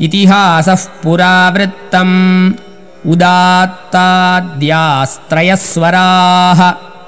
इतिहासः पुरावृत्तम् उदात्ताद्यास्त्रयस्वराः।